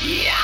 Yeah!